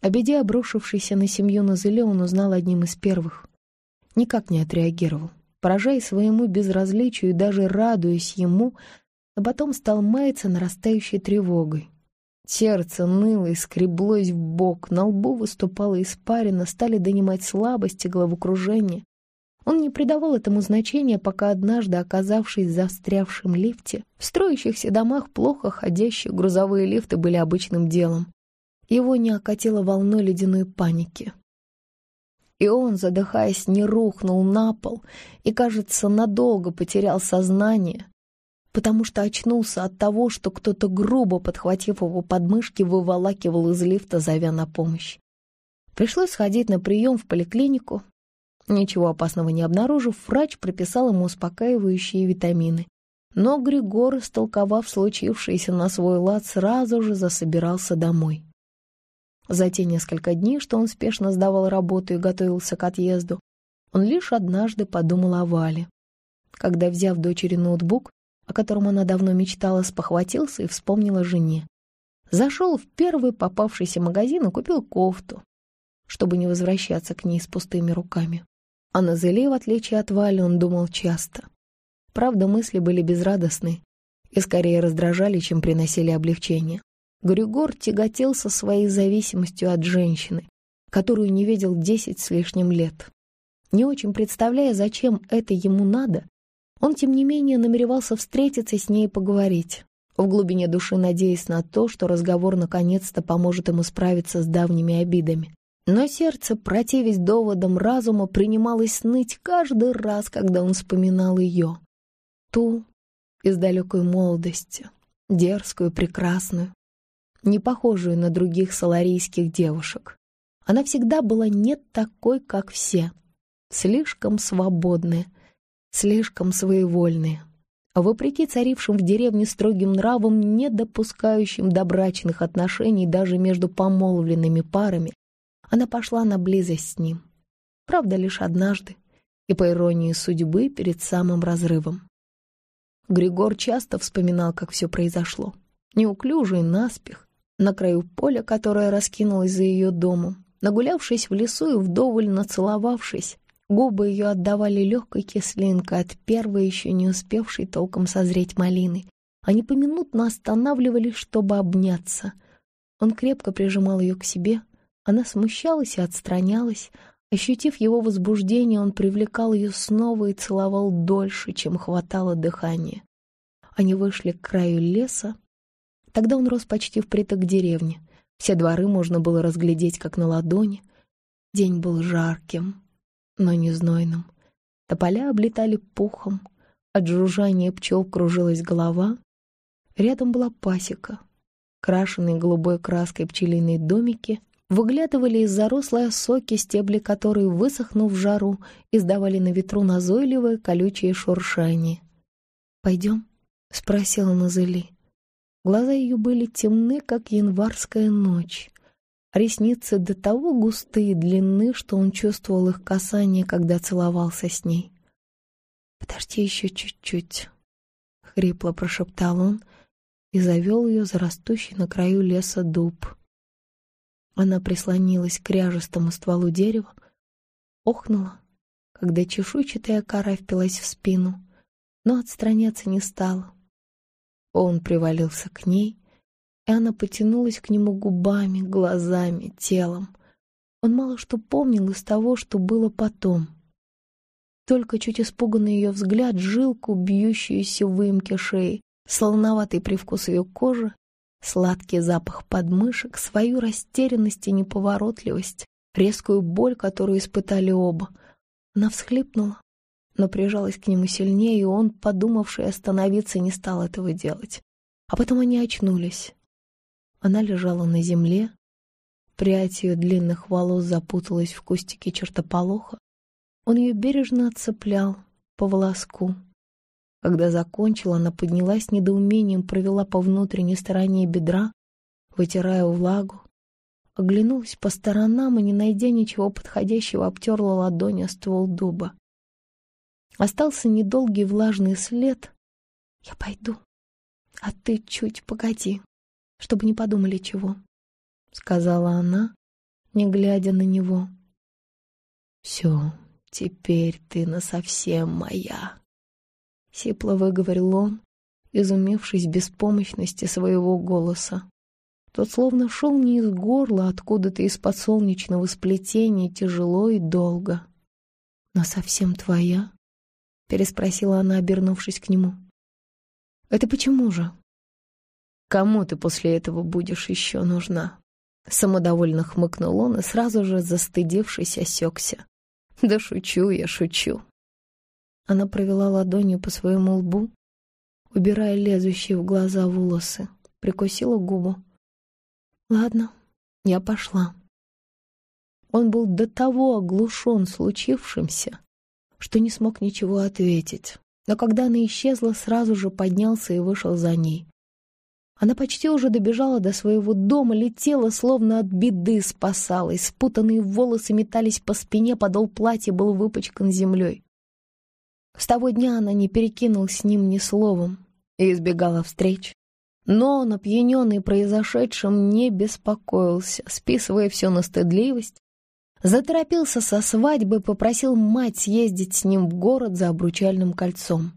Обеди, обрушившийся на семью на зеле, он узнал одним из первых. Никак не отреагировал, поражаясь своему безразличию и даже радуясь ему, а потом стал маяться нарастающей тревогой. Сердце ныло и скреблось в бок, на лбу выступала испарина, стали донимать слабости и головокружение. Он не придавал этому значения, пока однажды, оказавшись в застрявшем лифте, в строящихся домах плохо ходящие грузовые лифты были обычным делом. Его не окатило волной ледяной паники. И он, задыхаясь, не рухнул на пол и, кажется, надолго потерял сознание, потому что очнулся от того, что кто-то грубо, подхватив его подмышки, выволакивал из лифта, зовя на помощь. Пришлось сходить на прием в поликлинику. Ничего опасного не обнаружив, врач прописал ему успокаивающие витамины. Но Григор, истолковав случившееся на свой лад, сразу же засобирался домой. За те несколько дней, что он спешно сдавал работу и готовился к отъезду, он лишь однажды подумал о Вале. Когда, взяв дочери ноутбук, о котором она давно мечтала, спохватился и вспомнил о жене. Зашел в первый попавшийся магазин и купил кофту, чтобы не возвращаться к ней с пустыми руками. А на Зеле, в отличие от Вали, он думал часто. Правда, мысли были безрадостны и скорее раздражали, чем приносили облегчение. Григор тяготился своей зависимостью от женщины, которую не видел десять с лишним лет. Не очень представляя, зачем это ему надо, он, тем не менее, намеревался встретиться с ней и поговорить, в глубине души надеясь на то, что разговор наконец-то поможет ему справиться с давними обидами. Но сердце, противясь доводам разума, принималось сныть каждый раз, когда он вспоминал ее. Ту из далекой молодости, дерзкую, прекрасную, не похожую на других саларийских девушек. Она всегда была не такой, как все. Слишком свободная, слишком своевольная. А вопреки царившим в деревне строгим нравам, не допускающим добрачных отношений даже между помолвленными парами, она пошла на близость с ним. Правда, лишь однажды, и по иронии судьбы, перед самым разрывом. Григор часто вспоминал, как все произошло. Неуклюжий наспех, на краю поля, которое раскинулось за ее домом. Нагулявшись в лесу и вдоволь нацеловавшись, губы ее отдавали легкой кислинкой от первой еще не успевшей толком созреть малины. Они поминутно останавливались, чтобы обняться. Он крепко прижимал ее к себе. Она смущалась и отстранялась. Ощутив его возбуждение, он привлекал ее снова и целовал дольше, чем хватало дыхания. Они вышли к краю леса, Тогда он рос почти впритык к деревне. Все дворы можно было разглядеть, как на ладони. День был жарким, но не знойным. Тополя облетали пухом, от жужжания пчел кружилась голова. Рядом была пасека. Крашенные голубой краской пчелиные домики выглядывали из зарослой соки, стебли которые, высохнув в жару, издавали на ветру назойливое колючее шуршание. «Пойдем?» — спросила Назыли. Глаза ее были темны, как январская ночь. Ресницы до того густые и длинны, что он чувствовал их касание, когда целовался с ней. «Подожди еще чуть-чуть», — хрипло прошептал он и завел ее за растущий на краю леса дуб. Она прислонилась к ряжестому стволу дерева, охнула, когда чешуйчатая кора впилась в спину, но отстраняться не стала. Он привалился к ней, и она потянулась к нему губами, глазами, телом. Он мало что помнил из того, что было потом. Только чуть испуганный ее взгляд, жилку, бьющуюся в выемке шеи, солоноватый привкус ее кожи, сладкий запах подмышек, свою растерянность и неповоротливость, резкую боль, которую испытали оба. Она всхлипнула, но прижалась к нему сильнее, и он, подумавший остановиться, не стал этого делать. А потом они очнулись. Она лежала на земле, прядь ее длинных волос запуталась в кустике чертополоха. Он ее бережно отцеплял по волоску. Когда закончила, она поднялась с недоумением, провела по внутренней стороне бедра, вытирая влагу. Оглянулась по сторонам и, не найдя ничего подходящего, обтерла ладонь о ствол дуба. Остался недолгий влажный след. Я пойду. А ты чуть погоди, чтобы не подумали чего, — сказала она, не глядя на него. Все, теперь ты насовсем моя, — сипло выговорил он, изумившись беспомощности своего голоса. Тот словно шел не из горла, откуда-то из-под солнечного сплетения тяжело и долго. Но совсем твоя? переспросила она, обернувшись к нему. «Это почему же?» «Кому ты после этого будешь еще нужна?» Самодовольно хмыкнул он и сразу же, застыдившись, осекся. «Да шучу я, шучу!» Она провела ладонью по своему лбу, убирая лезущие в глаза волосы, прикусила губу. «Ладно, я пошла». Он был до того оглушен случившимся, что не смог ничего ответить. Но когда она исчезла, сразу же поднялся и вышел за ней. Она почти уже добежала до своего дома, летела, словно от беды спасалась. Спутанные волосы метались по спине, подол платья был выпачкан землей. С того дня она не перекинулась с ним ни словом и избегала встреч. Но он, опьяненный произошедшим, не беспокоился, списывая все на стыдливость, Заторопился со свадьбы, попросил мать съездить с ним в город за обручальным кольцом.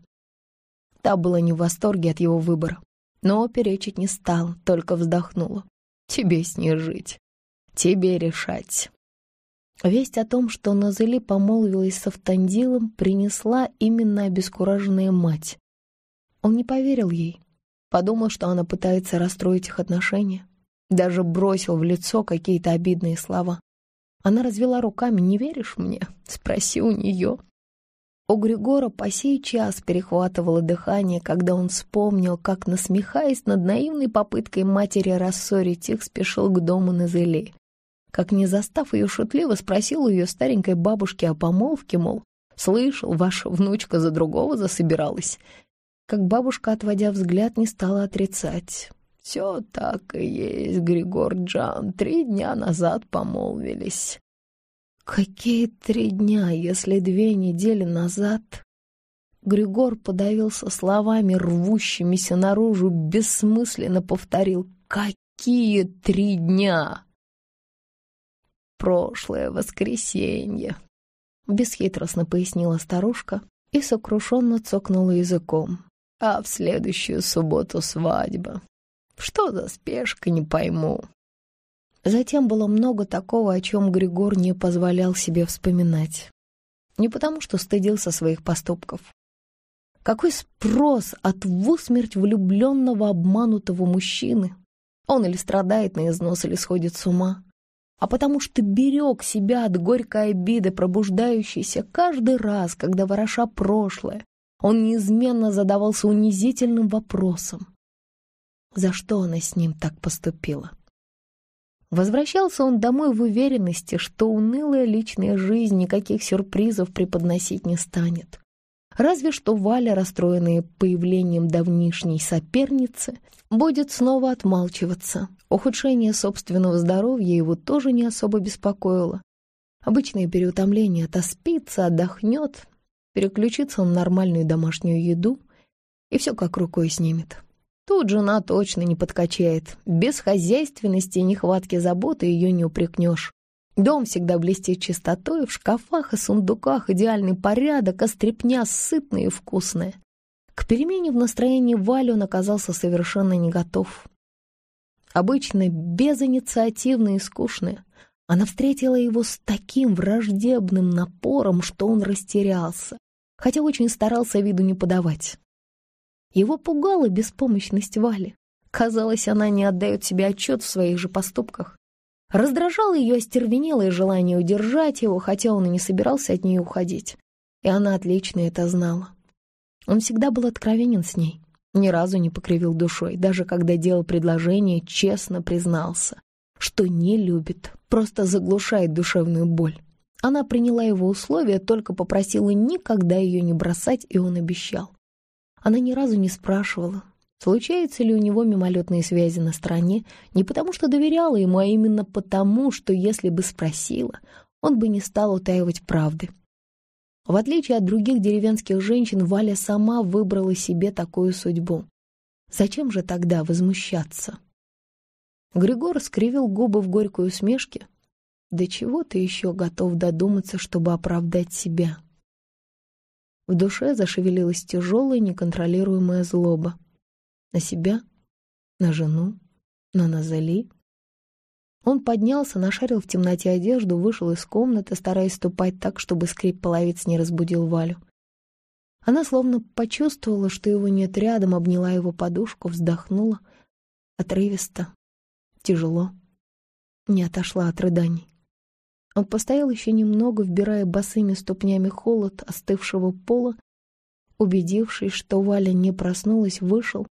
Та была не в восторге от его выбора, но перечить не стала, только вздохнула. «Тебе с ней жить, тебе решать». Весть о том, что Назыли помолвилась с Автандилом, принесла именно обескураженная мать. Он не поверил ей, подумал, что она пытается расстроить их отношения, даже бросил в лицо какие-то обидные слова. Она развела руками. «Не веришь мне?» — спроси у нее. У Григора по сей час перехватывало дыхание, когда он вспомнил, как, насмехаясь над наивной попыткой матери рассорить их, спешил к дому на зеле. Как, не застав ее шутливо, спросил у ее старенькой бабушки о помолвке, мол, «Слышал, ваша внучка за другого засобиралась». Как бабушка, отводя взгляд, не стала отрицать. Все так и есть, Григор Джан. Три дня назад помолвились. Какие три дня, если две недели назад? Григор подавился словами, рвущимися наружу, бессмысленно повторил «Какие три дня?» «Прошлое воскресенье», — бесхитростно пояснила старушка и сокрушенно цокнула языком. «А в следующую субботу свадьба». Что за спешка, не пойму. Затем было много такого, о чем Григор не позволял себе вспоминать. Не потому, что стыдился своих поступков. Какой спрос от в усмерть влюбленного обманутого мужчины? Он или страдает на износ, или сходит с ума. А потому что берег себя от горькой обиды, пробуждающейся каждый раз, когда вороша прошлое, он неизменно задавался унизительным вопросом за что она с ним так поступила. Возвращался он домой в уверенности, что унылая личная жизнь никаких сюрпризов преподносить не станет. Разве что Валя, расстроенная появлением давнишней соперницы, будет снова отмалчиваться. Ухудшение собственного здоровья его тоже не особо беспокоило. Обычное переутомление отоспится, отдохнет, переключится на нормальную домашнюю еду, и все как рукой снимет. Тут жена точно не подкачает. Без хозяйственности и нехватки заботы ее не упрекнешь. Дом всегда блестит чистотой, в шкафах и сундуках идеальный порядок, а стряпня сытная и вкусная. К перемене в настроении Вали он оказался совершенно не готов. Обычно безинициативный и скучный, она встретила его с таким враждебным напором, что он растерялся, хотя очень старался виду не подавать. Его пугала беспомощность Вали. Казалось, она не отдает себе отчет в своих же поступках. Раздражало ее остервенелое желание удержать его, хотя он и не собирался от нее уходить. И она отлично это знала. Он всегда был откровенен с ней, ни разу не покривил душой, даже когда делал предложение, честно признался, что не любит, просто заглушает душевную боль. Она приняла его условия, только попросила никогда ее не бросать, и он обещал. Она ни разу не спрашивала, случается ли у него мимолетные связи на стороне, не потому что доверяла ему, а именно потому, что если бы спросила, он бы не стал утаивать правды. В отличие от других деревенских женщин, Валя сама выбрала себе такую судьбу. Зачем же тогда возмущаться? Григор скривил губы в горькой усмешке. «До чего ты еще готов додуматься, чтобы оправдать себя?» В душе зашевелилась тяжелая, неконтролируемая злоба. На себя, на жену, на Назали. Он поднялся, нашарил в темноте одежду, вышел из комнаты, стараясь ступать так, чтобы скрип половиц не разбудил Валю. Она словно почувствовала, что его нет рядом, обняла его подушку, вздохнула. Отрывисто, тяжело. Не отошла от рыданий. Он постоял еще немного, вбирая босыми ступнями холод остывшего пола, убедившись, что Валя не проснулась, вышел,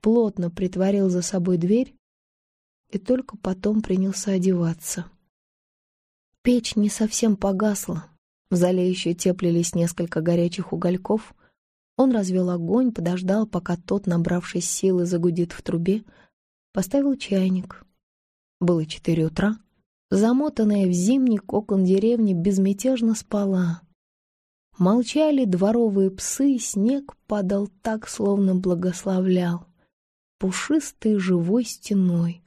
плотно притворил за собой дверь и только потом принялся одеваться. Печь не совсем погасла, в зале еще теплились несколько горячих угольков. Он развел огонь, подождал, пока тот, набравшись силы, загудит в трубе, поставил чайник. Было четыре утра, замотанная в зимний окон деревни, безмятежно спала. Молчали дворовые псы, снег падал так, словно благословлял, пушистой живой стеной,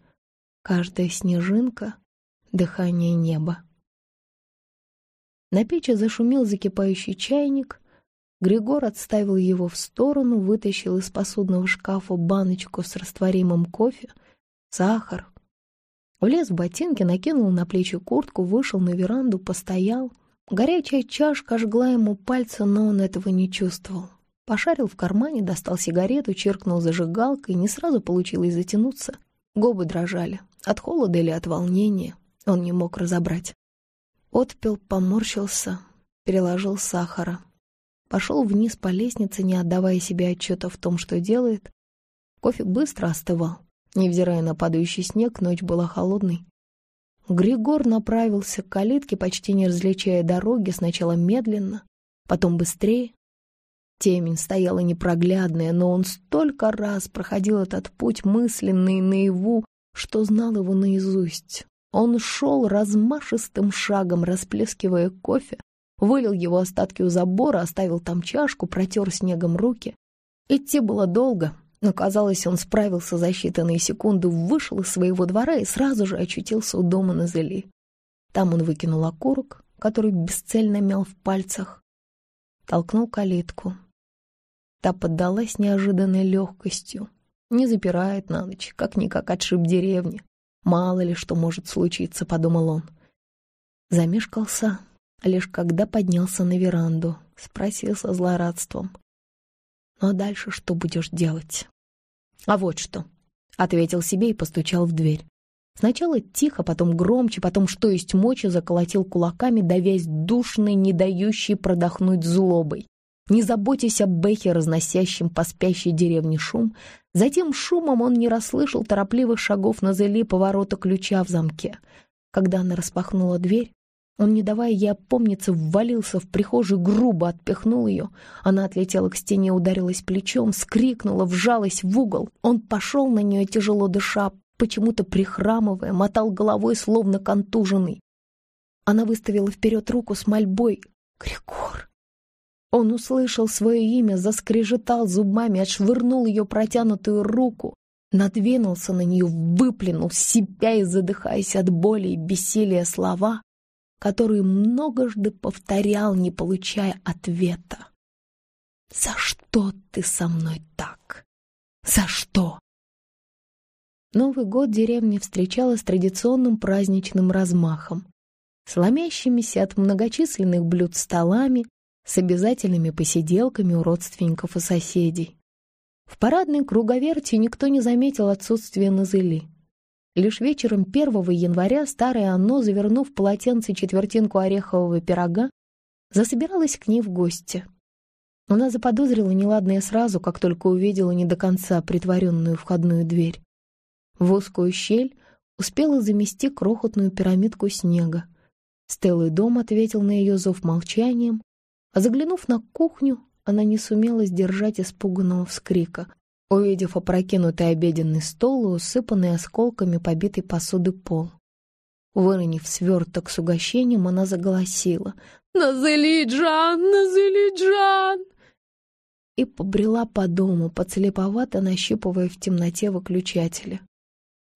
каждая снежинка — дыхание неба. На печи зашумел закипающий чайник, Григор отставил его в сторону, вытащил из посудного шкафа баночку с растворимым кофе, сахар, Влез в ботинки, накинул на плечи куртку, вышел на веранду, постоял. Горячая чашка жгла ему пальцы, но он этого не чувствовал. Пошарил в кармане, достал сигарету, чиркнул зажигалкой, не сразу получилось затянуться. Губы дрожали, от холода или от волнения, он не мог разобрать. Отпил, поморщился, переложил сахара. Пошел вниз по лестнице, не отдавая себе отчета в том, что делает. Кофе быстро остывал. Невзирая на падающий снег, ночь была холодной. Григор направился к калитке, почти не различая дороги, сначала медленно, потом быстрее. Темень стояла непроглядная, но он столько раз проходил этот путь мысленный наяву, что знал его наизусть. Он шел размашистым шагом, расплескивая кофе, вылил его остатки у забора, оставил там чашку, протер снегом руки. Идти было долго, но казалось, он справился за считанные секунды, вышел из своего двора и сразу же очутился у дома на зеле. Там он выкинул окурок, который бесцельно мял в пальцах, толкнул калитку. Та поддалась неожиданной легкостью. Не запирает на ночь, как-никак отшиб деревни. Мало ли что может случиться, подумал он. Замешкался, лишь когда поднялся на веранду, спросил со злорадством. Ну а дальше что будешь делать? А вот что, — ответил себе и постучал в дверь. Сначала тихо, потом громче, потом что есть мочи, заколотил кулаками, давясь душной, не дающей продохнуть злобой. Не заботясь о бэхе, разносящем по спящей деревне шум. Затем шумом он не расслышал торопливых шагов на зели поворота ключа в замке. Когда она распахнула дверь, он, не давая ей опомниться, ввалился в прихожую, грубо отпихнул ее. Она отлетела к стене, ударилась плечом, скрикнула, вжалась в угол. Он пошел на нее, тяжело дыша, почему-то прихрамывая, мотал головой, словно контуженный. Она выставила вперед руку с мольбой. «Григор!» Он услышал свое имя, заскрежетал зубами, отшвырнул ее протянутую руку, надвинулся на нее, выплюнул, сипя и задыхаясь от боли и бессилия слова который многожды повторял, не получая ответа. «За что ты со мной так? За что?» Новый год деревня встречала с традиционным праздничным размахом, сломящимися от многочисленных блюд столами, с обязательными посиделками у родственников и соседей. В парадной круговерти никто не заметил отсутствия Назыли. Лишь вечером 1 января старая Анно, завернув в полотенце четвертинку орехового пирога, засобиралась к ней в гости. Она заподозрила неладное сразу, как только увидела не до конца притворенную входную дверь. В узкую щель успела замести крохотную пирамидку снега. Стеллый дом ответил на ее зов молчанием, а заглянув на кухню, она не сумела сдержать испуганного вскрика увидев опрокинутый обеденный стол и усыпанный осколками побитой посуды пол. Выронив сверток с угощением, она заголосила «Назылиджан! Назылиджан!» и побрела по дому, поцелеповато нащупывая в темноте выключатели.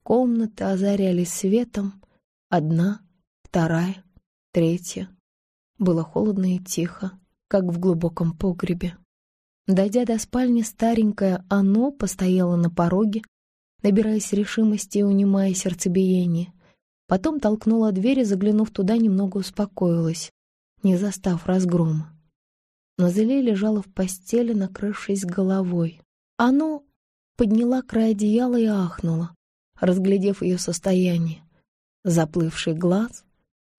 Комнаты озарялись светом. Одна, вторая, третья. Было холодно и тихо, как в глубоком погребе. Дойдя до спальни, старенькая оно постояло на пороге, набираясь решимости и унимая сердцебиение. Потом толкнула дверь и, заглянув туда, немного успокоилась, не застав разгрома. Но Назеле лежала в постели, накрывшись головой. Оно подняла край одеяла и ахнула, разглядев ее состояние. Заплывший глаз,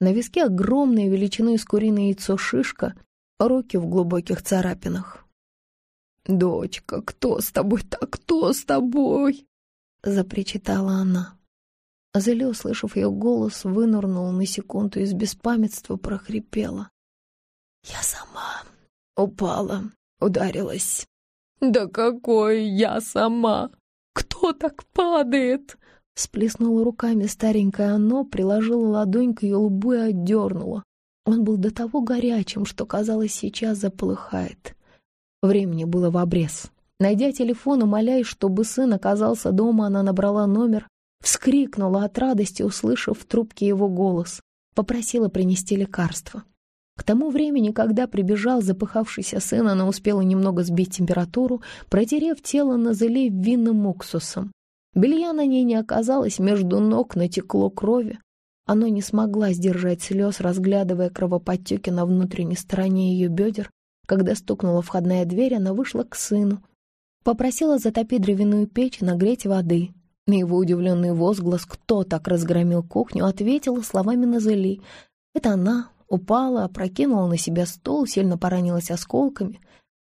на виске огромная величиной с куриное яйцо шишка, руки в глубоких царапинах. «Дочка, кто с тобой так, кто с тобой?» — запричитала она. Зеля, услышав ее голос, вынырнула на секунду из беспамятства прохрипела. «Я сама упала, ударилась». «Да какой я сама! Кто так падает?» Всплеснула руками старенькое оно, приложила ладонь к ее лбу и отдернула. Он был до того горячим, что, казалось, сейчас заплыхает. Времени было в обрез. Найдя телефон, умоляя, чтобы сын оказался дома, она набрала номер, вскрикнула от радости, услышав в трубке его голос, попросила принести лекарство. К тому времени, когда прибежал запыхавшийся сын, она успела немного сбить температуру, протерев тело на зале винным уксусом. Белья на ней не оказалось, между ног натекло крови. Она не смогла сдержать слез, разглядывая кровоподтеки на внутренней стороне ее бедер, когда стукнула входная дверь, она вышла к сыну. Попросила затопить дровяную печь и нагреть воды. На его удивленный возглас «Кто так разгромил кухню?» ответила словами Назели: «Это она упала, опрокинула на себя стол, сильно поранилась осколками».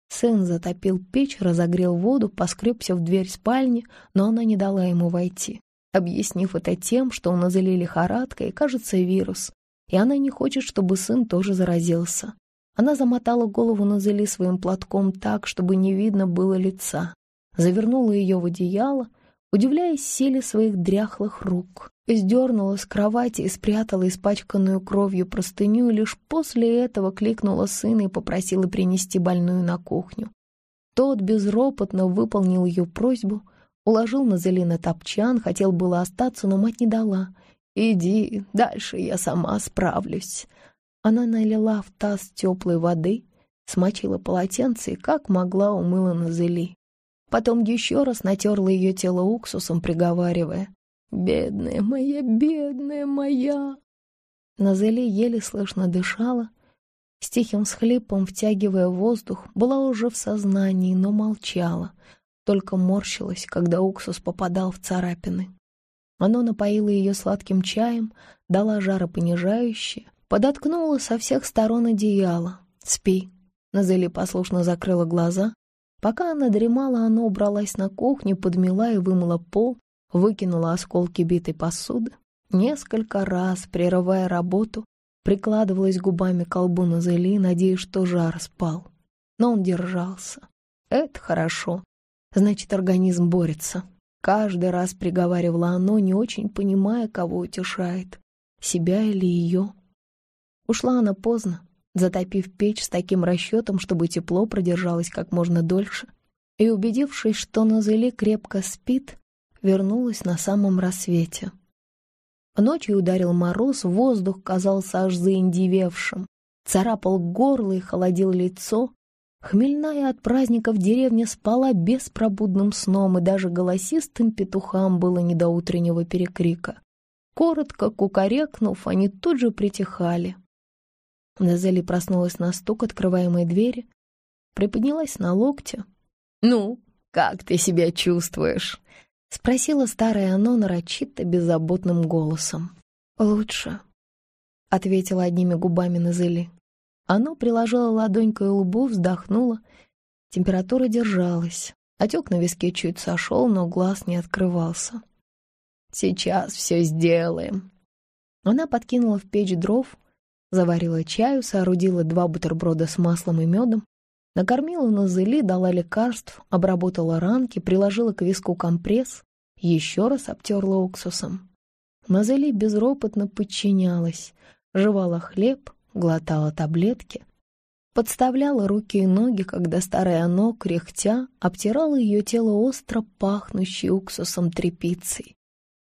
Сын затопил печь, разогрел воду, поскребся в дверь спальни, но она не дала ему войти, объяснив это тем, что у Назели лихорадка и, кажется, вирус, и она не хочет, чтобы сын тоже заразился. Она замотала голову на Зели своим платком так, чтобы не видно было лица. Завернула ее в одеяло, удивляясь силе своих дряхлых рук. Сдернула с кровати и спрятала испачканную кровью простыню, и лишь после этого кликнула сына и попросила принести больную на кухню. Тот безропотно выполнил ее просьбу, уложил на Зели на топчан, хотел было остаться, но мать не дала. «Иди, дальше я сама справлюсь», она налила в таз теплой воды, смочила полотенце и как могла умыла на зыли. Потом еще раз натерла ее тело уксусом, приговаривая. «Бедная моя, бедная моя!» Назели еле слышно дышала, с тихим схлипом втягивая воздух, была уже в сознании, но молчала, только морщилась, когда уксус попадал в царапины. Оно напоило ее сладким чаем, дала жаропонижающее, подоткнула со всех сторон одеяло. «Спи». Назели послушно закрыла глаза. Пока она дремала, она убралась на кухню, подмела и вымыла пол, выкинула осколки битой посуды. Несколько раз, прерывая работу, прикладывалась губами к колбу Назели, надеясь, что жар спал. Но он держался. «Это хорошо. Значит, организм борется». Каждый раз приговаривала оно, не очень понимая, кого утешает, себя или ее. Ушла она поздно, затопив печь с таким расчетом, чтобы тепло продержалось как можно дольше, и, убедившись, что Назели крепко спит, вернулась на самом рассвете. Ночью ударил мороз, воздух казался аж заиндевевшим, царапал горло и холодил лицо. Хмельная от праздников деревня спала беспробудным сном, и даже голосистым петухам было не до утреннего перекрика. Коротко кукарекнув, они тут же притихали. Назели проснулась на стук открываемой двери, приподнялась на локте. «Ну, как ты себя чувствуешь?» — спросила старая оно нарочито беззаботным голосом. «Лучше», — ответила одними губами Назели. Оно приложила ладонь к ее лбу, вздохнула. Температура держалась. Отек на виске чуть сошел, но глаз не открывался. «Сейчас все сделаем». Она подкинула в печь дров, заварила чаю, соорудила два бутерброда с маслом и медом, накормила на зыли, дала лекарств, обработала ранки, приложила к виску компресс, еще раз обтерла уксусом. Назели безропотно подчинялась, жевала хлеб, глотала таблетки, подставляла руки и ноги, когда старая оно, кряхтя, обтирала ее тело остро пахнущей уксусом тряпицей.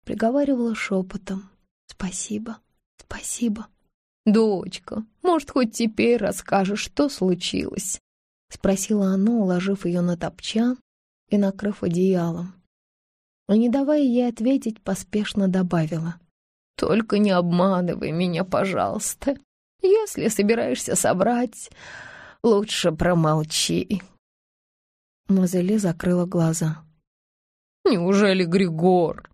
Приговаривала шепотом «Спасибо, спасибо». «Дочка, может, хоть теперь расскажешь, что случилось?» — спросила она, уложив ее на топчан и накрыв одеялом. И, не давая ей ответить, поспешно добавила. «Только не обманывай меня, пожалуйста. Если собираешься собрать, лучше промолчи». Мазели закрыла глаза. «Неужели Григор?»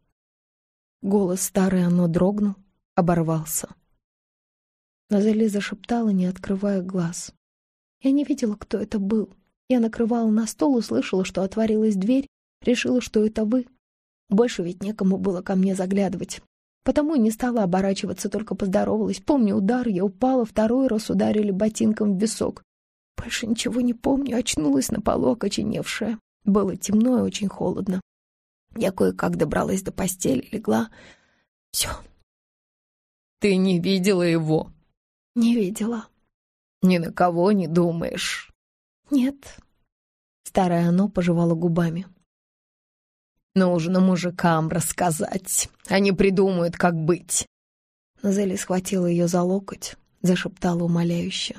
Голос старый оно дрогнул, оборвался. Назали зашептала, не открывая глаз. Я не видела, кто это был. Я накрывала на стол, услышала, что отворилась дверь, решила, что это вы. Больше ведь некому было ко мне заглядывать. Потому и не стала оборачиваться, только поздоровалась. Помню удар, я упала, второй раз ударили ботинком в висок. Больше ничего не помню, очнулась на полу, окоченевшая. Было темно и очень холодно. Я кое-как добралась до постели, легла. Все. «Ты не видела его!» Не видела. Ни на кого не думаешь? Нет. Старая оно пожевала губами. Нужно мужикам рассказать. Они придумают, как быть. Назели схватила ее за локоть, зашептала умоляюще.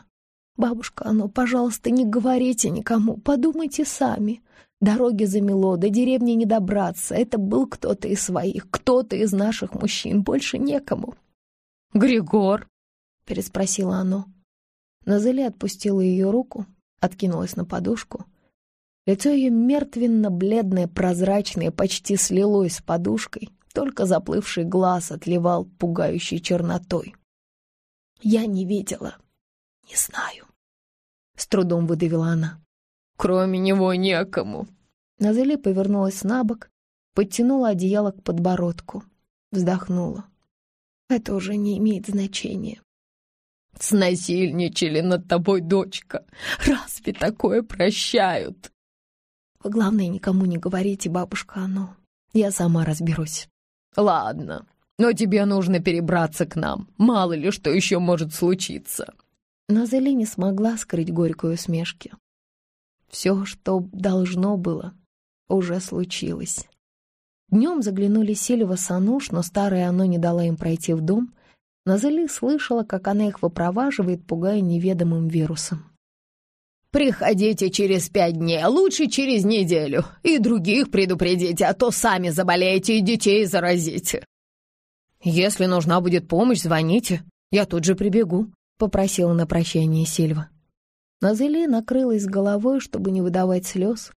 «Бабушка, оно, пожалуйста, не говорите никому, подумайте сами. Дороги замело, до деревни не добраться. Это был кто-то из своих, кто-то из наших мужчин, больше некому». «Григор!» — переспросило оно. Назели отпустила ее руку, откинулась на подушку. Лицо ее мертвенно-бледное, прозрачное, почти слилось с подушкой, только заплывший глаз отливал пугающей чернотой. «Я не видела. Не знаю», — с трудом выдавила она. «Кроме него некому». Назели повернулась на бок, подтянула одеяло к подбородку, вздохнула. «Это уже не имеет значения. Снасильничали над тобой, дочка. Разве такое прощают? Главное, никому не говорите, бабушка, оно. Я сама разберусь. Ладно, но тебе нужно перебраться к нам. Мало ли что еще может случиться. Назали не смогла скрыть горькую усмешки. Все, что должно было, уже случилось. Днем заглянули Сильва Ануш, но старая оно не дала им пройти в дом — Назали слышала, как она их выпроваживает, пугая неведомым вирусом. «Приходите через пять дней, а лучше через неделю, и других предупредите, а то сами заболеете и детей заразите». «Если нужна будет помощь, звоните, я тут же прибегу», — попросила на прощание Сильва. Назели накрылась головой, чтобы не выдавать слез.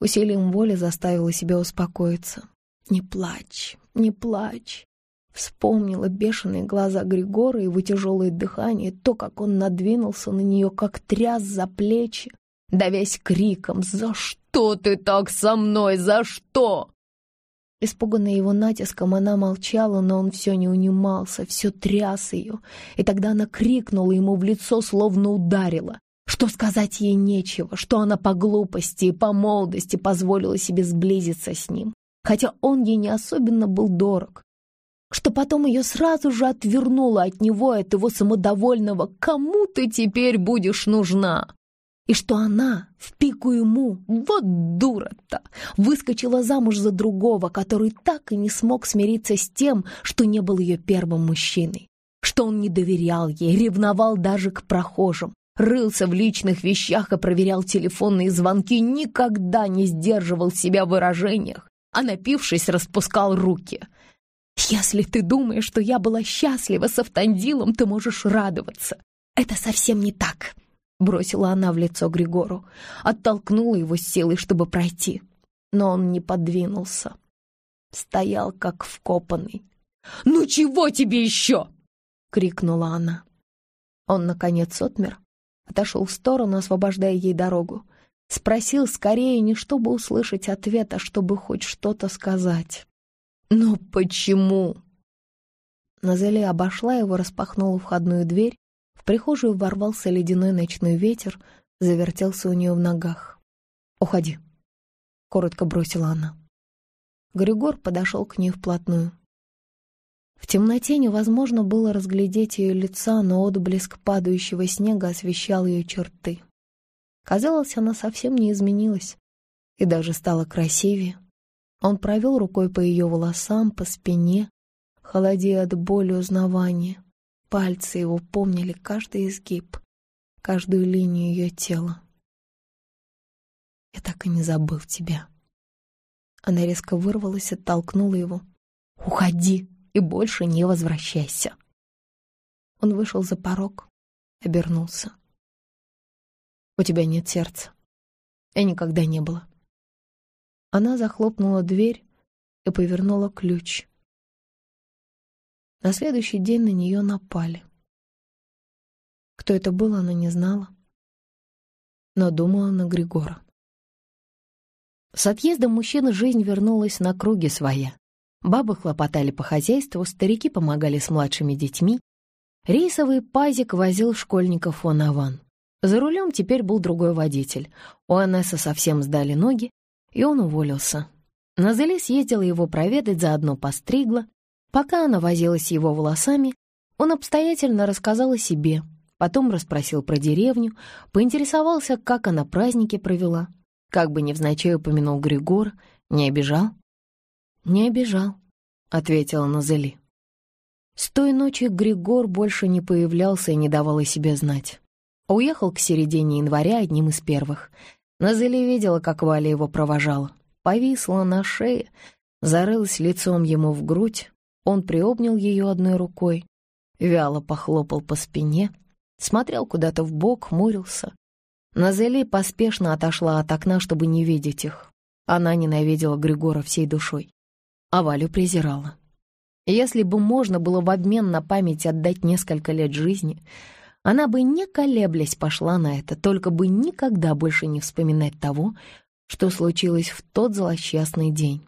Усилием воли заставила себя успокоиться. «Не плачь, не плачь. Вспомнила бешеные глаза Григора, и его тяжелое дыхание, то, как он надвинулся на нее, как тряс за плечи, давясь криком «За что ты так со мной? За что?» Испуганная его натиском, она молчала, но он все не унимался, все тряс ее, и тогда она крикнула ему в лицо, словно ударила что сказать ей нечего, что она по глупости и по молодости позволила себе сблизиться с ним, хотя он ей не особенно был дорог что потом ее сразу же отвернуло от него, от его самодовольного «Кому ты теперь будешь нужна?» И что она, в пику ему, вот дура-то, выскочила замуж за другого, который так и не смог смириться с тем, что не был ее первым мужчиной. Что он не доверял ей, ревновал даже к прохожим, рылся в личных вещах и проверял телефонные звонки, никогда не сдерживал себя в выражениях, а напившись распускал руки — если ты думаешь, что я была счастлива со Автандилом, ты можешь радоваться. Это совсем не так», — бросила она в лицо Григору. Оттолкнула его с силой, чтобы пройти. Но он не подвинулся. Стоял как вкопанный. «Ну чего тебе еще?» — крикнула она. Он, наконец, отмер, отошел в сторону, освобождая ей дорогу. Спросил скорее не чтобы услышать ответ, а чтобы хоть что-то сказать. «Но почему?» Назалия обошла его, распахнула входную дверь. В прихожую ворвался ледяной ночной ветер, завертелся у нее в ногах. «Уходи», — коротко бросила она. Григор подошел к ней вплотную. В темноте невозможно было разглядеть ее лица, но отблеск падающего снега освещал ее черты. Казалось, она совсем не изменилась и даже стала красивее. Он провел рукой по ее волосам, по спине, холодея от боли узнавания. Пальцы его помнили каждый изгиб, каждую линию ее тела. «Я так и не забыл тебя». Она резко вырвалась, оттолкнула его. «Уходи и больше не возвращайся». Он вышел за порог, обернулся. «У тебя нет сердца. Я никогда не было». Она захлопнула дверь и повернула ключ. На следующий день на нее напали. Кто это был, она не знала, но думала на Григора. С отъездом мужчины жизнь вернулась на круги своя. Бабы хлопотали по хозяйству, старики помогали с младшими детьми. Рейсовый пазик возил школьников в Онаван. За рулем теперь был другой водитель. У Анесса совсем сдали ноги, и он уволился. Назали съездила его проведать, заодно постригла. Пока она возилась его волосами, он обстоятельно рассказал о себе, потом расспросил про деревню, поинтересовался, как она праздники провела. Как бы невзначай упомянул Григор, не обижал? «Не обижал», — ответила Назали. С той ночи Григор больше не появлялся и не давал о себе знать. Уехал к середине января одним из первых. Назели видела, как Валя его провожала. Повисла на шее, зарылась лицом ему в грудь. Он приобнял ее одной рукой, вяло похлопал по спине, смотрел куда-то в бок, хмурился. Назели поспешно отошла от окна, чтобы не видеть их. Она ненавидела Григора всей душой, а Валю презирала. Если бы можно было в обмен на память отдать несколько лет жизни — она бы не колеблясь пошла на это, только бы никогда больше не вспоминать того, что случилось в тот злосчастный день.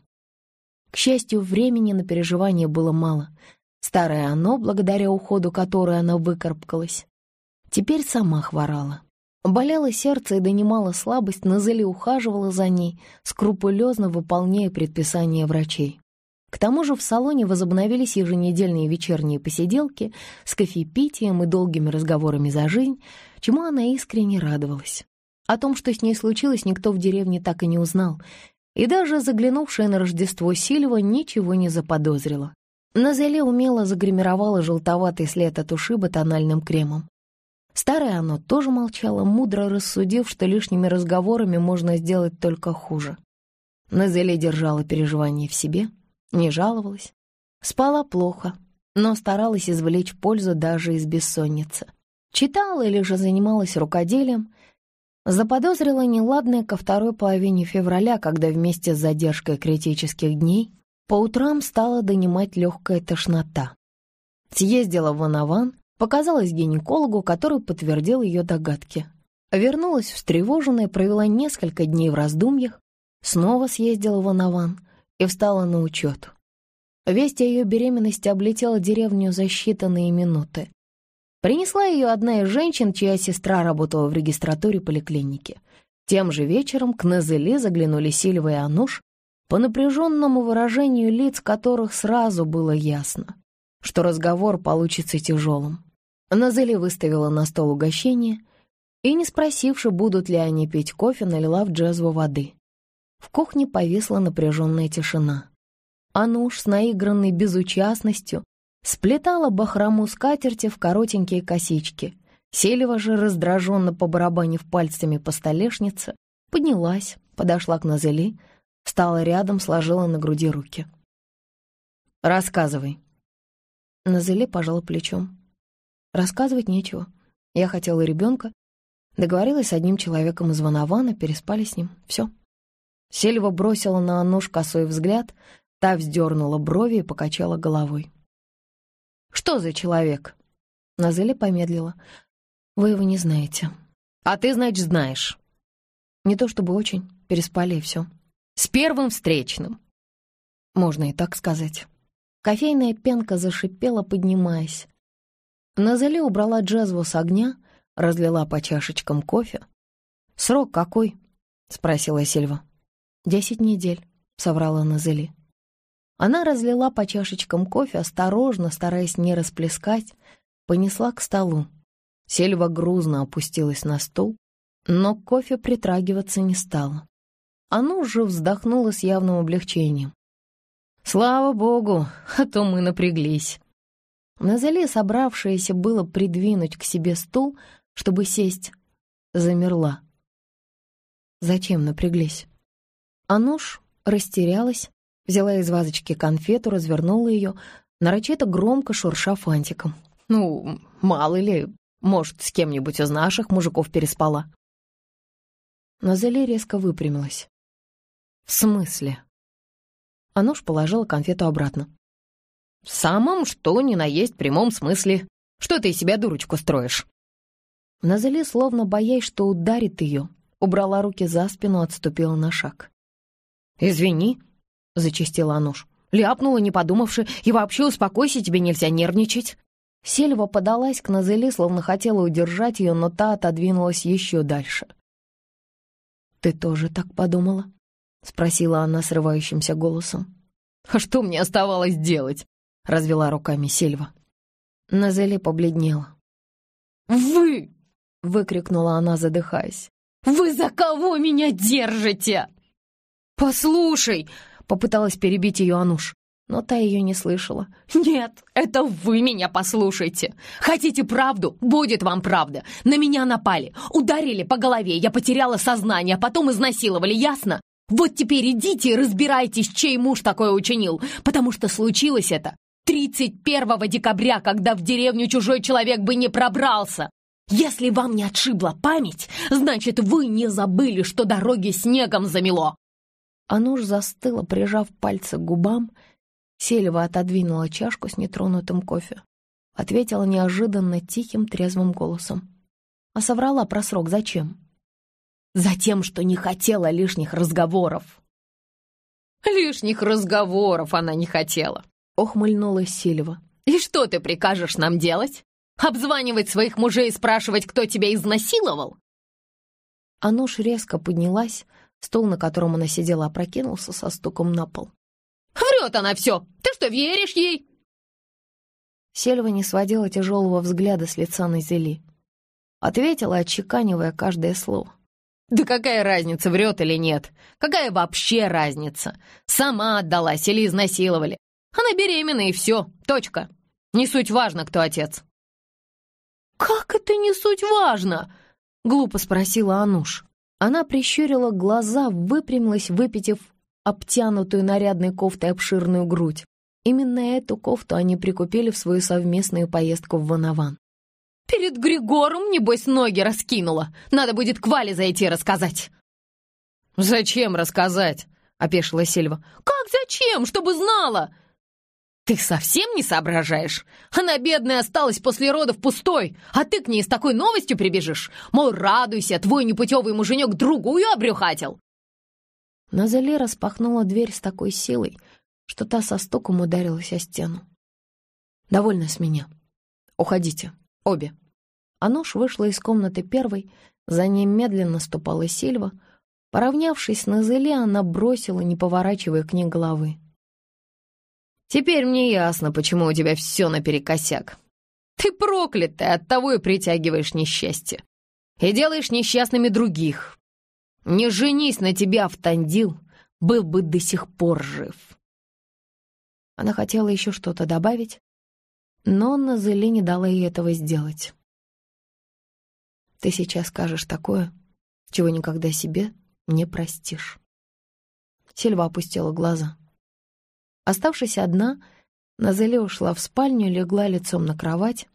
К счастью, времени на переживание было мало. Старое оно, благодаря уходу которой она выкарабкалась, теперь сама хворала. Болело сердце и донимала слабость, Назали ухаживала за ней, скрупулезно выполняя предписания врачей. К тому же в салоне возобновились еженедельные вечерние посиделки с кофепитием и долгими разговорами за жизнь, чему она искренне радовалась. О том, что с ней случилось, никто в деревне так и не узнал, и даже заглянувшая на Рождество Сильва ничего не заподозрила. Назеле умело загримировала желтоватый след от ушиба тональным кремом. Старое оно тоже молчало, мудро рассудив, что лишними разговорами можно сделать только хуже. Назеле держала переживания в себе — не жаловалась. Спала плохо, но старалась извлечь пользу даже из бессонницы. Читала или же занималась рукоделием. Заподозрила неладное ко второй половине февраля, когда вместе с задержкой критических дней по утрам стала донимать легкая тошнота. Съездила в Анаван, показалась гинекологу, который подтвердил ее догадки. Вернулась встревоженная, провела несколько дней в раздумьях, снова съездила в Анаван — и встала на учет. Весть о ее беременности облетела деревню за считанные минуты. Принесла ее одна из женщин, чья сестра работала в регистратуре поликлиники. Тем же вечером к Назели заглянули Сильва и Ануш, по напряженному выражению лиц которых сразу было ясно, что разговор получится тяжелым. Назели выставила на стол угощение и, не спросивши, будут ли они пить кофе, налила в джезву воды — в кухне повисла напряженная тишина. Ануш с наигранной безучастностью сплетала бахрому скатерти в коротенькие косички. Селева же, раздраженно побарабанив пальцами по столешнице, поднялась, подошла к Назели, встала рядом, сложила на груди руки. «Рассказывай». Назели пожала плечом. «Рассказывать нечего. Я хотела ребенка. Договорилась с одним человеком из Ванавана, переспали с ним. Все». Сельва бросила на Ануш косой взгляд, та вздернула брови и покачала головой. «Что за человек?» Назели помедлила. «Вы его не знаете». «А ты, значит, знаешь». «Не то чтобы очень, переспали и все». «С первым встречным». «Можно и так сказать». Кофейная пенка зашипела, поднимаясь. Назали убрала джезву с огня, разлила по чашечкам кофе. «Срок какой?» — спросила Сильва. «Десять недель», — соврала Назели. Она разлила по чашечкам кофе, осторожно, стараясь не расплескать, понесла к столу. Сельва грузно опустилась на стул, но к кофе притрагиваться не стала. Она уже вздохнула с явным облегчением. «Слава богу, а то мы напряглись». Назали, собравшаяся было придвинуть к себе стул, чтобы сесть, замерла. «Зачем напряглись?» Ануш растерялась, взяла из вазочки конфету, развернула ее, нарочито громко шурша фантиком. «Ну, мало ли, может, с кем-нибудь из наших мужиков переспала». Назали резко выпрямилась. «В смысле?» Ануш положила конфету обратно. «В самом что ни на есть прямом смысле. Что ты из себя дурочку строишь?» Назали, словно боясь, что ударит ее, убрала руки за спину, отступила на шаг. «Извини», — зачистила Ануш. Ляпнула, не подумавши, и вообще успокойся, тебе нельзя нервничать. Сельва подалась к Назели, словно хотела удержать ее, но та отодвинулась еще дальше. «Ты тоже так подумала?» — спросила она срывающимся голосом. «А что мне оставалось делать?» — развела руками Сельва. Назели побледнела. «Вы!» — выкрикнула она, задыхаясь. «Вы за кого меня держите?» «Послушай!» — попыталась перебить ее Ануш, но та ее не слышала. «Нет, это вы меня послушайте! Хотите правду? Будет вам правда! На меня напали, ударили по голове, я потеряла сознание, а потом изнасиловали, ясно? Вот теперь идите и разбирайтесь, чей муж такое учинил, потому что случилось это 31 декабря, когда в деревню чужой человек бы не пробрался!» «Если вам не отшибла память, значит, вы не забыли, что дороги снегом замело. Ануш застыла, прижав пальцы к губам. Селева отодвинула чашку с нетронутым кофе. Ответила неожиданно тихим, трезвым голосом. А соврала про срок зачем? Затем, что не хотела лишних разговоров. Лишних разговоров она не хотела, ухмыльнулась Сильва. И что ты прикажешь нам делать? Обзванивать своих мужей и спрашивать, кто тебя изнасиловал? Ануш резко поднялась, Стол, на котором она сидела, опрокинулся со стуком на пол. «Орет она все! Ты что, веришь ей?» Сельва не сводила тяжелого взгляда с лица Назели. Ответила, отчеканивая каждое слово. «Да какая разница, врет или нет? Какая вообще разница? Сама отдалась или изнасиловали. Она беременна, и все. Точка. Не суть важно, кто отец». «Как это не суть важно?» — глупо спросила Ануш. Она прищурила глаза, выпрямилась, выпитив обтянутую нарядной кофтой обширную грудь. Именно эту кофту они прикупили в свою совместную поездку в Ванаван. «Перед Григором, небось, ноги раскинула. Надо будет к Вале зайти рассказать». «Зачем рассказать?» — опешила Сильва. «Как зачем? Чтобы знала!» «Ты совсем не соображаешь? Она бедная осталась после родов пустой, а ты к ней с такой новостью прибежишь. Мол, радуйся, твой непутевый муженек другую обрюхатил!» Назали распахнула дверь с такой силой, что та со стуком ударилась о стену. «Довольно с меня. Уходите. Обе». Ануш вышла из комнаты первой, за ней медленно ступала Сильва. Поравнявшись с Назели, она бросила, не поворачивая к ней головы. Теперь мне ясно, почему у тебя все наперекосяк. Ты проклятая, оттого и притягиваешь несчастье. И делаешь несчастными других. Не женись на тебя, Автандил, был бы до сих пор жив. Она хотела еще что-то добавить, но Назеле не дала ей этого сделать. Ты сейчас скажешь такое, чего никогда себе не простишь. Сильва опустила глаза. Оставшись одна, Назеля ушла в спальню, легла лицом на кровать,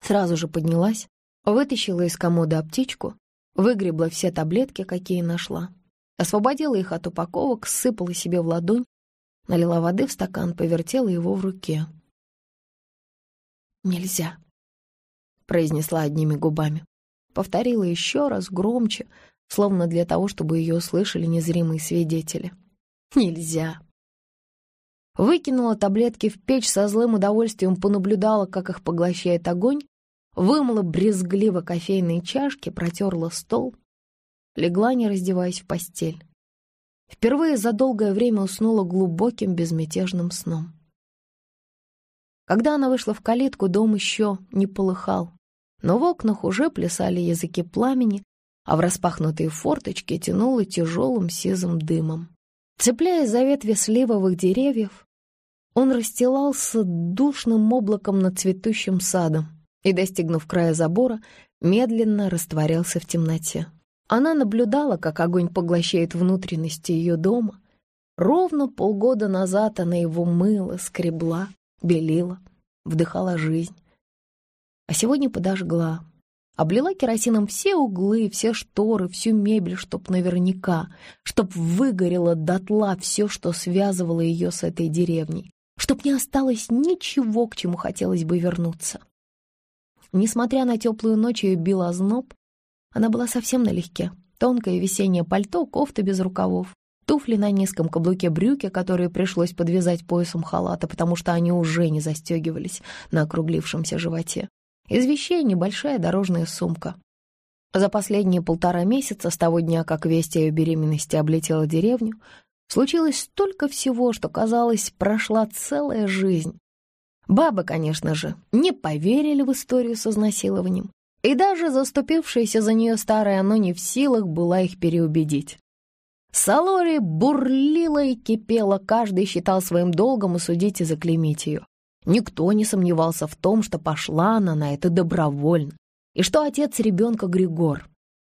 сразу же поднялась, вытащила из комода аптечку, выгребла все таблетки, какие нашла, освободила их от упаковок, сыпала себе в ладонь, налила воды в стакан, повертела его в руке. «Нельзя», — произнесла одними губами. Повторила еще раз, громче, словно для того, чтобы ее услышали незримые свидетели. «Нельзя», выкинула таблетки в печь со злым удовольствием, понаблюдала, как их поглощает огонь, вымыла брезгливо кофейные чашки, протерла стол, легла, не раздеваясь, в постель. Впервые за долгое время уснула глубоким безмятежным сном. Когда она вышла в калитку, дом еще не полыхал, но в окнах уже плясали языки пламени, а в распахнутые форточки тянуло тяжелым сизым дымом. Цепляясь за ветви сливовых деревьев, он расстилался душным облаком над цветущим садом и, достигнув края забора, медленно растворялся в темноте. Она наблюдала, как огонь поглощает внутренности ее дома. Ровно полгода назад она его мыла, скребла, белила, вдыхала жизнь. А сегодня подожгла, облила керосином все углы, все шторы, всю мебель, чтоб наверняка, чтоб выгорело дотла все, что связывало ее с этой деревней чтоб не осталось ничего, к чему хотелось бы вернуться. Несмотря на теплую ночь, ее бил озноб. Она была совсем налегке. Тонкое весеннее пальто, кофта без рукавов, туфли на низком каблуке брюки, которые пришлось подвязать поясом халата, потому что они уже не застегивались на округлившемся животе. Из вещей небольшая дорожная сумка. За последние полтора месяца, с того дня, как весть о ее беременности облетела деревню, Случилось столько всего, что, казалось, прошла целая жизнь. Бабы, конечно же, не поверили в историю с изнасилованием. И даже заступившаяся за нее старая, но не в силах была их переубедить. Салори бурлила и кипела, каждый считал своим долгом усудить и заклеймить ее. Никто не сомневался в том, что пошла она на это добровольно, и что отец ребенка Григор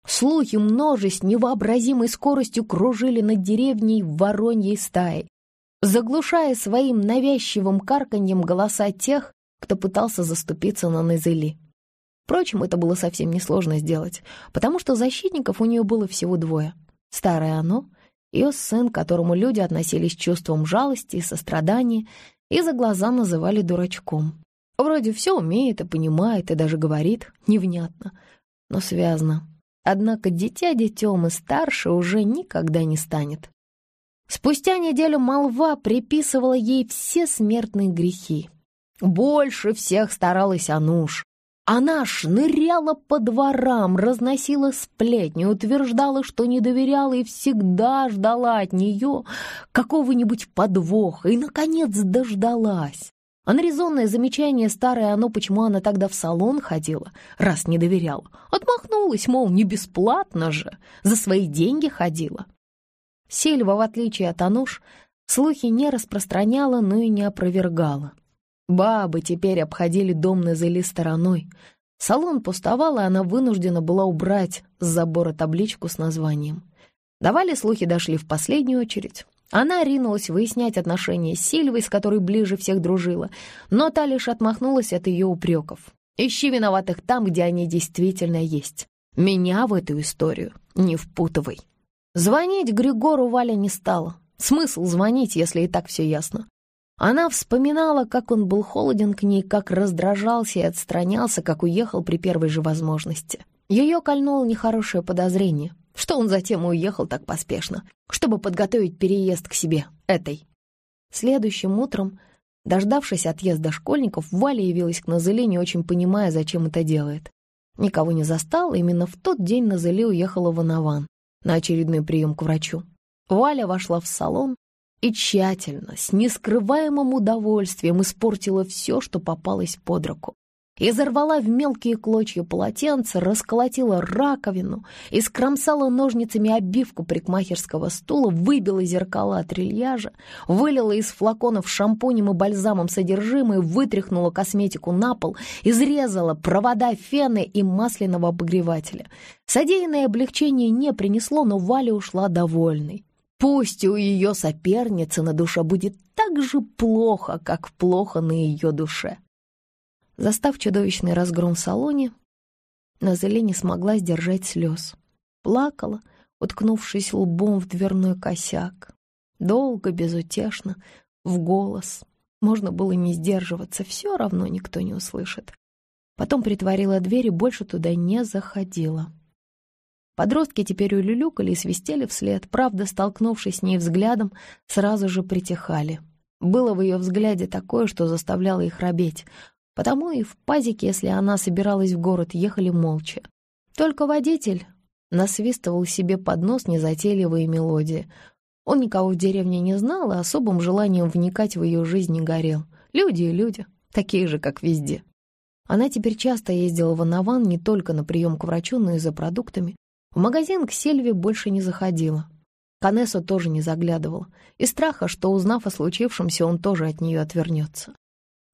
Слухи множи с невообразимой скоростью кружили над деревней вороньей стаи, заглушая своим навязчивым карканьем голоса тех, кто пытался заступиться на Незели. Впрочем, это было совсем несложно сделать, потому что защитников у нее было всего двое. Старое оно, ее сын, к которому люди относились с чувством жалости и сострадания, и за глаза называли дурачком. Вроде все умеет и понимает, и даже говорит невнятно, но связано, Однако дитя Детемы старше уже никогда не станет. Спустя неделю молва приписывала ей все смертные грехи. Больше всех старалась Ануш. Она шныряла по дворам, разносила сплетни, утверждала, что не доверяла и всегда ждала от нее какого-нибудь подвоха, и, наконец, дождалась. Она замечание старое, оно почему она тогда в салон ходила, раз не доверяла. Отмахнулась, мол, не бесплатно же, за свои деньги ходила. Сельва, в отличие от Ануш, слухи не распространяла, но и не опровергала. Бабы теперь обходили дом на зеле стороной. Салон пустовал, и она вынуждена была убрать с забора табличку с названием. Давали слухи дошли в последнюю очередь. Она ринулась выяснять отношения с Сильвой, с которой ближе всех дружила, но та лишь отмахнулась от ее упреков. «Ищи виноватых там, где они действительно есть. Меня в эту историю не впутывай». Звонить Григору Валя не стала. Смысл звонить, если и так все ясно. Она вспоминала, как он был холоден к ней, как раздражался и отстранялся, как уехал при первой же возможности. Ее кольнуло нехорошее подозрение что он затем уехал так поспешно, чтобы подготовить переезд к себе, этой. Следующим утром, дождавшись отъезда школьников, Валя явилась к Назыле, не очень понимая, зачем это делает. Никого не застал, именно в тот день Назыле уехала в Анаван на очередной прием к врачу. Валя вошла в салон и тщательно, с нескрываемым удовольствием испортила все, что попалось под руку и зарвала в мелкие клочья полотенце, расколотила раковину, и скромсала ножницами обивку прикмахерского стула, выбила зеркала от трильяжа, вылила из флаконов шампунем и бальзамом содержимое, вытряхнула косметику на пол, изрезала провода фены и масляного обогревателя. Содеянное облегчение не принесло, но Валя ушла довольной. Пусть у ее соперницы на душе будет так же плохо, как плохо на ее душе. Застав чудовищный разгром в салоне, Назеле не смогла сдержать слез. Плакала, уткнувшись лбом в дверной косяк. Долго, безутешно, в голос. Можно было не сдерживаться, все равно никто не услышит. Потом притворила дверь и больше туда не заходила. Подростки теперь улюлюкали и свистели вслед, правда, столкнувшись с ней взглядом, сразу же притихали. Было в ее взгляде такое, что заставляло их робеть. Потому и в пазике, если она собиралась в город, ехали молча. Только водитель насвистывал себе под нос незатейливые мелодии. Он никого в деревне не знал, и особым желанием вникать в ее жизнь не горел. Люди и люди, такие же, как везде. Она теперь часто ездила в Анаван не только на прием к врачу, но и за продуктами. В магазин к Сельве больше не заходила. Канесса тоже не заглядывала, из страха, что, узнав о случившемся, он тоже от нее отвернется.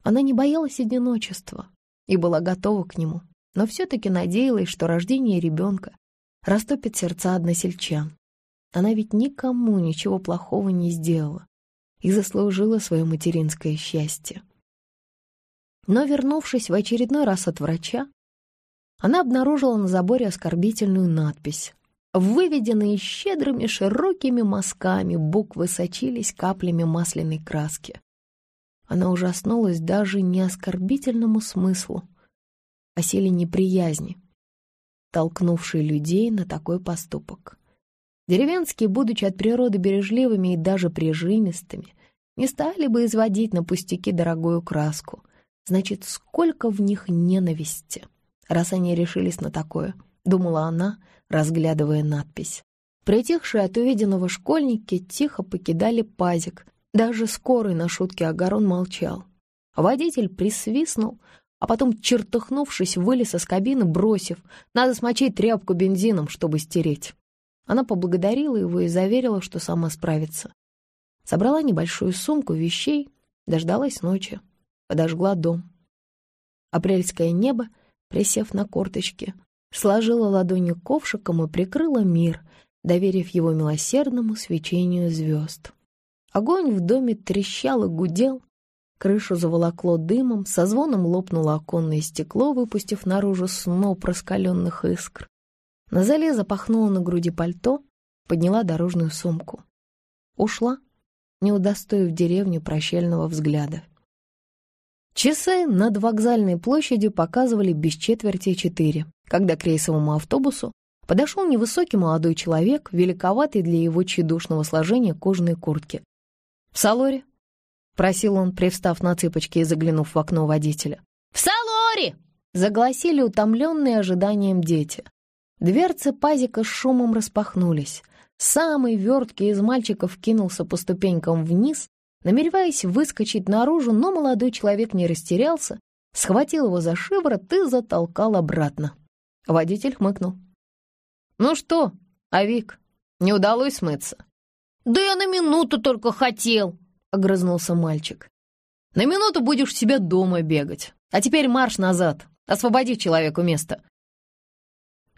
Она не боялась одиночества и была готова к нему, но все-таки надеялась, что рождение ребенка растопит сердца односельчан. Она ведь никому ничего плохого не сделала и заслужила свое материнское счастье. Но, вернувшись в очередной раз от врача, она обнаружила на заборе оскорбительную надпись. Выведенные щедрыми широкими мазками буквы сочились каплями масляной краски. Она ужаснулась даже не оскорбительному смыслу, а силе неприязни, толкнувшей людей на такой поступок. Деревенские, будучи от природы бережливыми и даже прижимистыми, не стали бы изводить на пустяки дорогую краску. Значит, сколько в них ненависти, раз они решились на такое, думала она, разглядывая надпись. Притихшие от увиденного школьники тихо покидали пазик, даже скорый на шутки Агарон молчал. Водитель присвистнул, а потом, чертыхнувшись, вылез из кабины, бросив «надо смочить тряпку бензином, чтобы стереть». Она поблагодарила его и заверила, что сама справится. Собрала небольшую сумку вещей, дождалась ночи, подожгла дом. Апрельское небо, присев на корточки, сложила ладонью ковшиком и прикрыла мир, доверив его милосердному свечению звезд. Огонь в доме трещал и гудел, крышу заволокло дымом, со звоном лопнуло оконное стекло, выпустив наружу сноп раскаленных искр. На зале запахнула на груди пальто, подняла дорожную сумку. Ушла, не удостоив деревню прощального взгляда. Часы над вокзальной площадью показывали без четверти четыре, когда к рейсовому автобусу подошел невысокий молодой человек, великоватый для его чедушного сложения кожаной куртки, «В Салоре?» — просил он, привстав на цыпочки и заглянув в окно водителя. «В Салоре!» — загласили утомленные ожиданием дети. Дверцы пазика с шумом распахнулись. Самый верткий из мальчиков кинулся по ступенькам вниз, намереваясь выскочить наружу, но молодой человек не растерялся, схватил его за шиворот и затолкал обратно. Водитель хмыкнул. «Ну что, Авик, не удалось смыться?» «Да я на минуту только хотел!» — огрызнулся мальчик. «На минуту будешь себя дома бегать. А теперь марш назад. Освободи человеку место».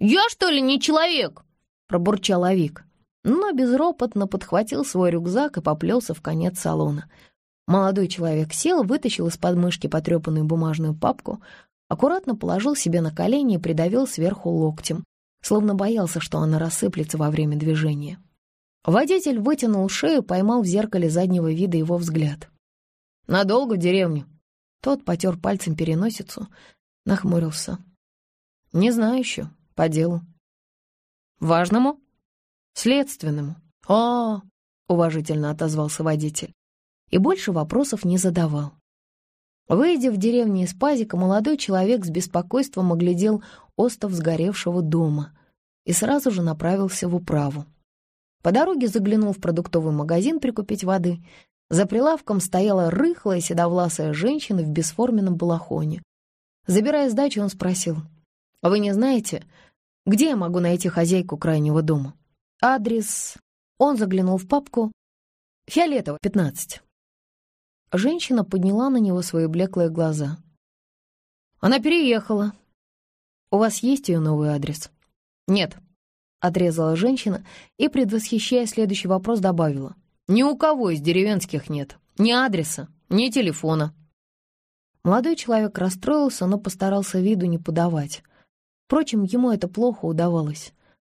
«Я, что ли, не человек?» — пробурчал Авик. Но безропотно подхватил свой рюкзак и поплелся в конец салона. Молодой человек сел, вытащил из подмышки потрепанную бумажную папку, аккуратно положил себе на колени и придавил сверху локтем, словно боялся, что она рассыплется во время движения. Водитель вытянул шею, поймал в зеркале заднего вида его взгляд. «Надолго в деревню?» Тот потер пальцем переносицу, нахмурился. «Не знаю еще. По делу». «Важному?» «Следственному». «О!» — уважительно отозвался водитель. И больше вопросов не задавал. Выйдя в деревню из пазика, молодой человек с беспокойством оглядел остов сгоревшего дома и сразу же направился в управу. По дороге заглянул в продуктовый магазин прикупить воды. За прилавком стояла рыхлая седовласая женщина в бесформенном балахоне. Забирая сдачу, он спросил, «А вы не знаете, где я могу найти хозяйку крайнего дома?» Адрес... Он заглянул в папку. «Фиолетово, 15». Женщина подняла на него свои блеклые глаза. «Она переехала. У вас есть ее новый адрес?» «Нет», — отрезала женщина и, предвосхищая следующий вопрос, добавила. «Ни у кого из деревенских нет. Ни адреса, ни телефона». Молодой человек расстроился, но постарался виду не подавать. Впрочем, ему это плохо удавалось.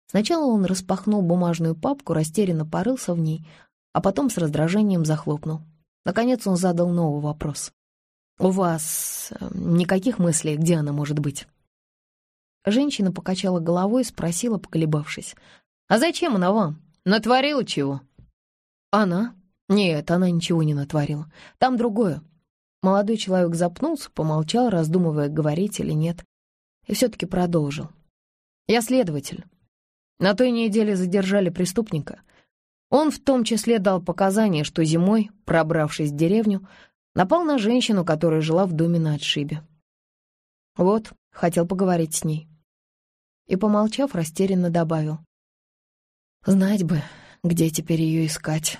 Сначала он распахнул бумажную папку, растерянно порылся в ней, а потом с раздражением захлопнул. Наконец он задал новый вопрос. «У вас э, никаких мыслей, где она может быть?» Женщина покачала головой и спросила, поколебавшись. «А зачем она вам? Натворила чего?» «Она?» «Нет, она ничего не натворила. Там другое». Молодой человек запнулся, помолчал, раздумывая, говорить или нет, и все-таки продолжил. «Я следователь. На той неделе задержали преступника. Он в том числе дал показания, что зимой, пробравшись в деревню, напал на женщину, которая жила в доме на отшибе. Вот, хотел поговорить с ней и, помолчав, растерянно добавил. «Знать бы, где теперь ее искать».